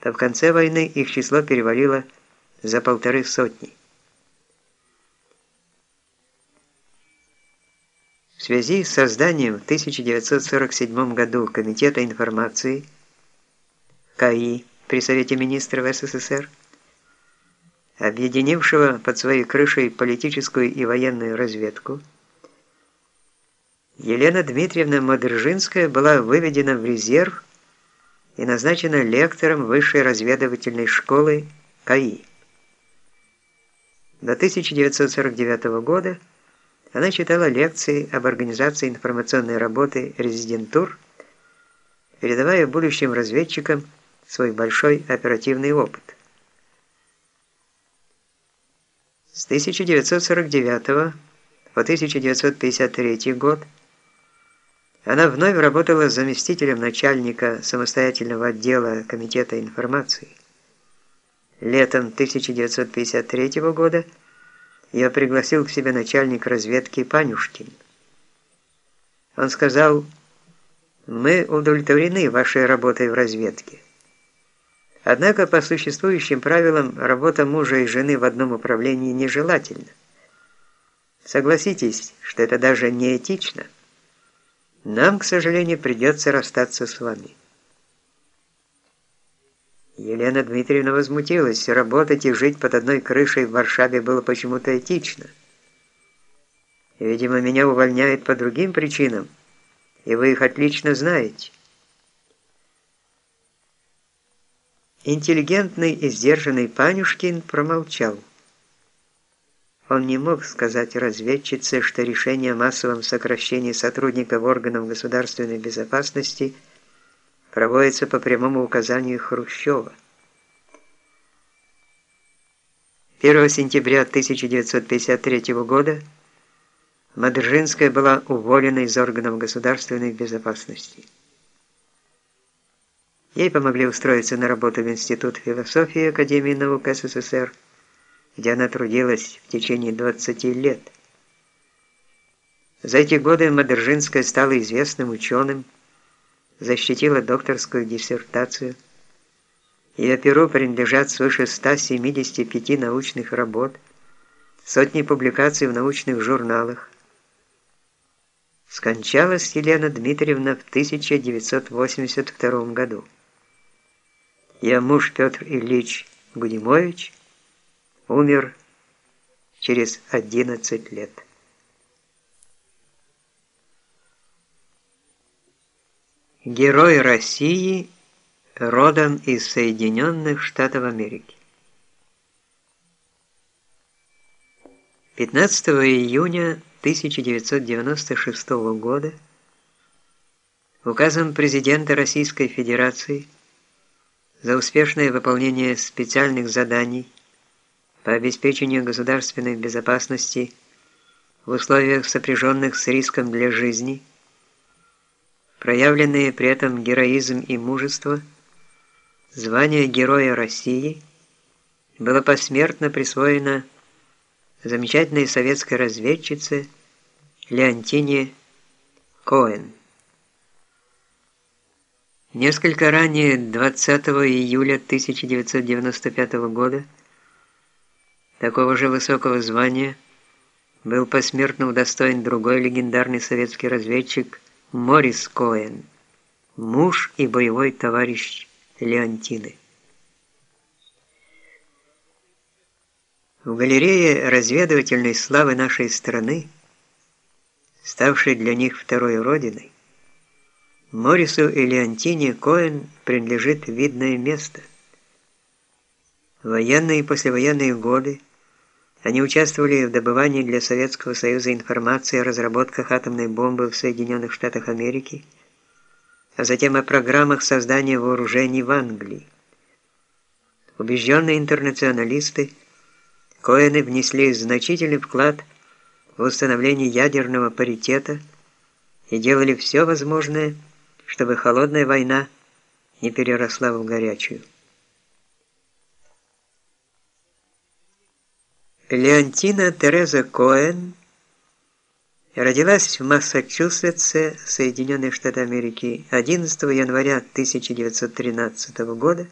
то в конце войны их число перевалило за полторы сотни. В связи с созданием в 1947 году Комитета информации КАИ при Совете министров СССР, объединившего под своей крышей политическую и военную разведку, Елена Дмитриевна Модержинская была выведена в резерв и назначена лектором Высшей разведывательной школы КАИ. До 1949 года она читала лекции об организации информационной работы резидентур, передавая будущим разведчикам свой большой оперативный опыт. С 1949 по 1953 год она вновь работала заместителем начальника самостоятельного отдела Комитета информации. Летом 1953 года я пригласил к себе начальник разведки Панюшкин. Он сказал, «Мы удовлетворены вашей работой в разведке. Однако по существующим правилам работа мужа и жены в одном управлении нежелательна. Согласитесь, что это даже не этично. Нам, к сожалению, придется расстаться с вами». Елена Дмитриевна возмутилась. Работать и жить под одной крышей в Варшаве было почему-то этично. Видимо, меня увольняют по другим причинам, и вы их отлично знаете. Интеллигентный и сдержанный Панюшкин промолчал. Он не мог сказать разведчице, что решение о массовом сокращении сотрудников органов государственной безопасности – проводится по прямому указанию Хрущева. 1 сентября 1953 года Мадржинская была уволена из органов государственной безопасности. Ей помогли устроиться на работу в Институт философии Академии наук СССР, где она трудилась в течение 20 лет. За эти годы Мадржинская стала известным ученым, защитила докторскую диссертацию. Ее перу принадлежат свыше 175 научных работ, сотни публикаций в научных журналах. Скончалась Елена Дмитриевна в 1982 году. Ее муж Петр Ильич Гудимович умер через 11 лет. Герой России, родом из Соединенных Штатов Америки. 15 июня 1996 года указом президента Российской Федерации за успешное выполнение специальных заданий по обеспечению государственной безопасности в условиях сопряженных с риском для жизни – проявленные при этом героизм и мужество, звание Героя России было посмертно присвоено замечательной советской разведчице Леонтине Коэн. Несколько ранее, 20 июля 1995 года, такого же высокого звания был посмертно удостоен другой легендарный советский разведчик Морис Коэн, муж и боевой товарищ Леонтины. В галерее разведывательной славы нашей страны, ставшей для них второй родиной, Морису и Леонтине Коэн принадлежит видное место. Военные и послевоенные годы они участвовали в добывании для Советского Союза информации о разработках атомной бомбы в Соединенных Штатах Америки, а затем о программах создания вооружений в Англии. Убежденные интернационалисты, Коэны внесли значительный вклад в установление ядерного паритета и делали все возможное, чтобы холодная война не переросла в горячую. Леонтина Тереза Коэн родилась в Массачусетсе, Соединенные Штаты Америки, 11 января 1913 года